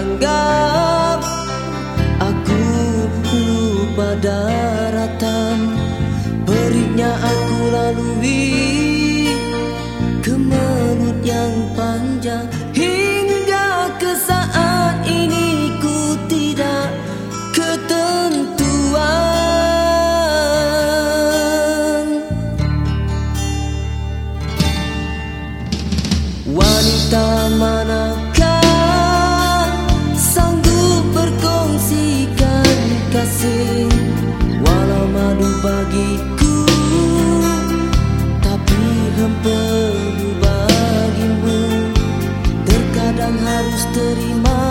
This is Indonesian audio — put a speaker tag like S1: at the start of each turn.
S1: anggap aku lupa daratan. Perihnya aku lalui kemelut yang panjang. Hingga ke saat ini ku tidak ketentuan. Wanita mana kasih Walau madu bagiku Tapi hempelu bagimu. Terkadang harus terima